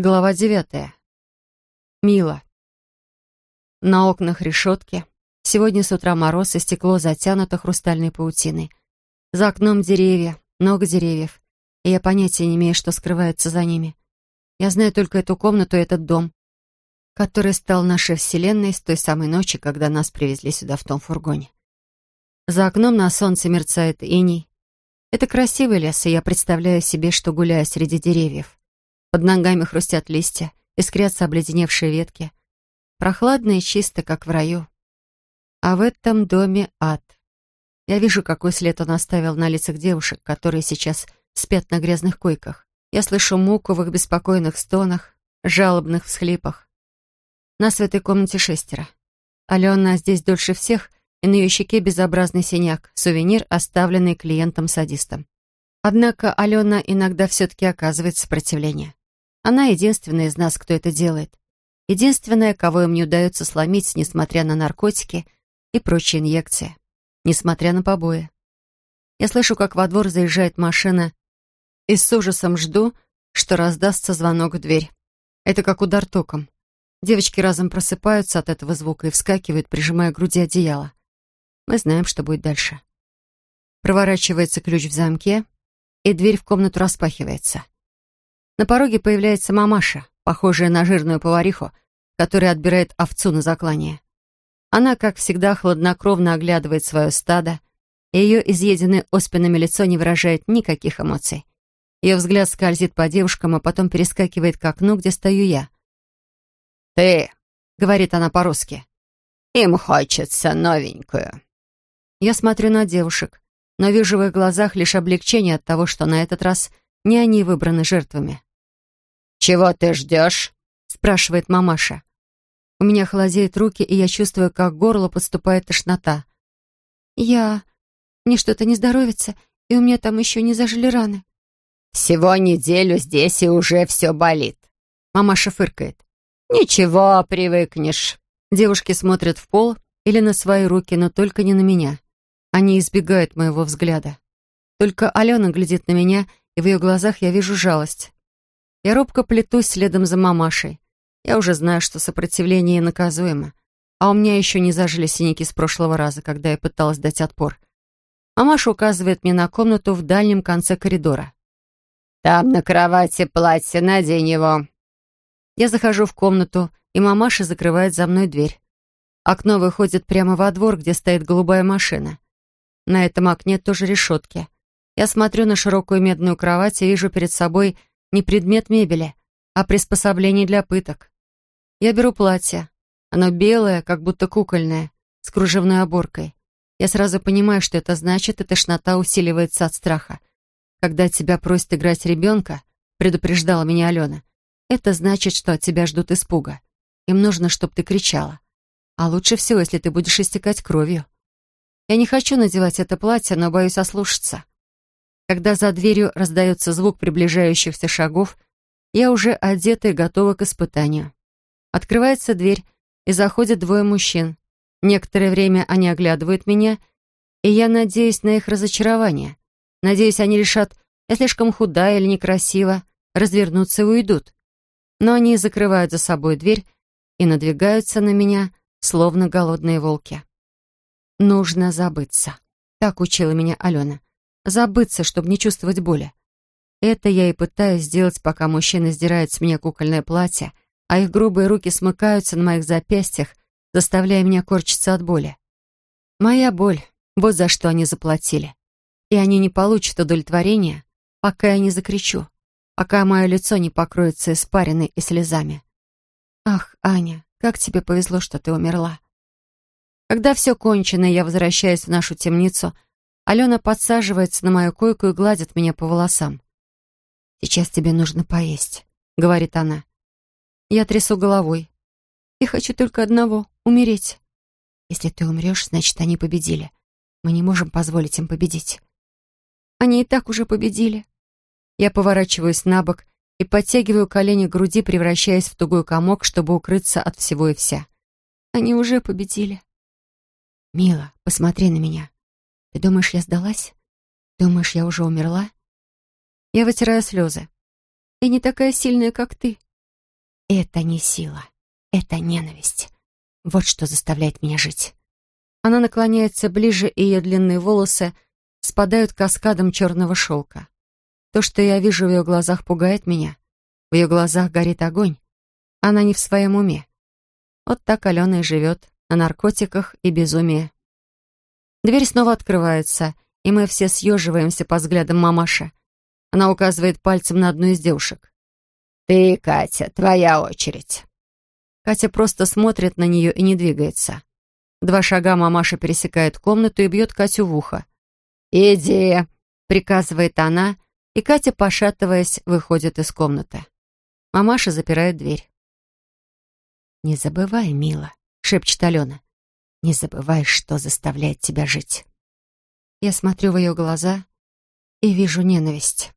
Глава девятая. Мила. На окнах решетки. Сегодня с утра мороз, и стекло затянуто хрустальной паутиной. За окном деревья, много деревьев, и я понятия не имею, что скрывается за ними. Я знаю только эту комнату и этот дом, который стал нашей вселенной с той самой ночи, когда нас привезли сюда в том фургоне. За окном на солнце мерцает иней. Это красивый лес, и я представляю себе, что гуляю среди деревьев. Под ногами хрустят листья, искрятся обледеневшие ветки. Прохладно и чисто, как в раю. А в этом доме ад. Я вижу, какой след он оставил на лицах девушек, которые сейчас спят на грязных койках. Я слышу муку в их беспокойных стонах, жалобных всхлипах. Нас в этой комнате шестеро. Алена здесь дольше всех, и на ее щеке безобразный синяк, сувенир, оставленный клиентом-садистом. Однако Алена иногда все-таки оказывает сопротивление. Она единственная из нас, кто это делает. Единственная, кого им не удается сломить, несмотря на наркотики и прочие инъекции. Несмотря на побои. Я слышу, как во двор заезжает машина, и с ужасом жду, что раздастся звонок в дверь. Это как удар током. Девочки разом просыпаются от этого звука и вскакивают, прижимая к груди одеяло. Мы знаем, что будет дальше. Проворачивается ключ в замке, и дверь в комнату распахивается. На пороге появляется мамаша, похожая на жирную повариху, которая отбирает овцу на заклание. Она, как всегда, хладнокровно оглядывает свое стадо, и ее изъеденное оспинами лицо не выражает никаких эмоций. Ее взгляд скользит по девушкам, а потом перескакивает к окну, где стою я. «Ты», — говорит она по-русски, — «им хочется новенькую». Я смотрю на девушек, но вижу в их глазах лишь облегчение от того, что на этот раз не они выбраны жертвами. «Чего ты ждешь?» — спрашивает мамаша. У меня холодеют руки, и я чувствую, как к горлу подступает тошнота. «Я... Мне что-то не здоровится, и у меня там еще не зажили раны». «Всего неделю здесь, и уже все болит». Мамаша фыркает. «Ничего, привыкнешь». Девушки смотрят в пол или на свои руки, но только не на меня. Они избегают моего взгляда. Только Алена глядит на меня, и в ее глазах я вижу жалость. Я робко плетусь следом за мамашей. Я уже знаю, что сопротивление наказуемо. А у меня еще не зажили синяки с прошлого раза, когда я пыталась дать отпор. Мамаша указывает мне на комнату в дальнем конце коридора. «Там на кровати платье, надень его». Я захожу в комнату, и мамаша закрывает за мной дверь. Окно выходит прямо во двор, где стоит голубая машина. На этом окне тоже решетки. Я смотрю на широкую медную кровать и вижу перед собой не предмет мебели, а приспособление для пыток. Я беру платье. Оно белое, как будто кукольное, с кружевной оборкой. Я сразу понимаю, что это значит, и тошнота усиливается от страха. Когда тебя просят играть ребенка, предупреждала меня Алена, это значит, что от тебя ждут испуга. Им нужно, чтобы ты кричала. А лучше всего, если ты будешь истекать кровью. Я не хочу надевать это платье, но боюсь ослушаться. Когда за дверью раздается звук приближающихся шагов, я уже одета и готова к испытанию. Открывается дверь, и заходят двое мужчин. Некоторое время они оглядывают меня, и я надеюсь на их разочарование. Надеюсь, они решат, я слишком худая или некрасива, развернутся и уйдут. Но они закрывают за собой дверь и надвигаются на меня, словно голодные волки. Нужно забыться. Так учила меня Алена забыться, чтобы не чувствовать боли. Это я и пытаюсь сделать, пока мужчина сдирает с меня кукольное платье, а их грубые руки смыкаются на моих запястьях, заставляя меня корчиться от боли. Моя боль, вот за что они заплатили. И они не получат удовлетворения, пока я не закричу, пока мое лицо не покроется испариной и слезами. Ах, Аня, как тебе повезло, что ты умерла. Когда все кончено, я возвращаюсь в нашу темницу — Алена подсаживается на мою койку и гладит меня по волосам. «Сейчас тебе нужно поесть», — говорит она. Я трясу головой. «Я хочу только одного — умереть». «Если ты умрешь, значит, они победили. Мы не можем позволить им победить». «Они и так уже победили». Я поворачиваюсь на бок и подтягиваю колени к груди, превращаясь в тугой комок, чтобы укрыться от всего и вся. «Они уже победили». «Мила, посмотри на меня», ты думаешь, я сдалась? Думаешь, я уже умерла? Я вытираю слезы. Я не такая сильная, как ты. Это не сила, это ненависть. Вот что заставляет меня жить. Она наклоняется ближе, и ее длинные волосы спадают каскадом черного шелка. То, что я вижу в ее глазах, пугает меня. В ее глазах горит огонь. Она не в своем уме. Вот так Алена и живет, на наркотиках и безумии. Дверь снова открывается, и мы все съеживаемся по взглядам мамаши. Она указывает пальцем на одну из девушек. «Ты, Катя, твоя очередь». Катя просто смотрит на нее и не двигается. Два шага мамаша пересекает комнату и бьет Катю в ухо. «Иди», — приказывает она, и Катя, пошатываясь, выходит из комнаты. Мамаша запирает дверь. «Не забывай, мила», — шепчет Алена. «Не забывай, что заставляет тебя жить». Я смотрю в ее глаза и вижу ненависть.